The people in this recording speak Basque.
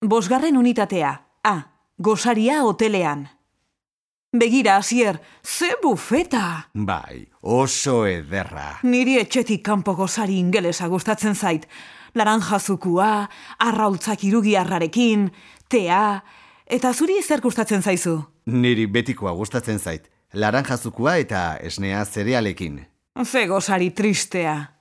Bosgarren unitatea, A, gosaria hotelean. Begira, azier, ze bufeta! Bai, oso ederra. Niri etxetik kanpo gozari ingelesa gustatzen zait. Laranjazukua, arraultzak irugiarrarekin, tea, eta zuri zer gustatzen zaizu? Niri betikoa gustatzen zait. Laranjazukua eta esnea zerealekin. Ze gozari tristea.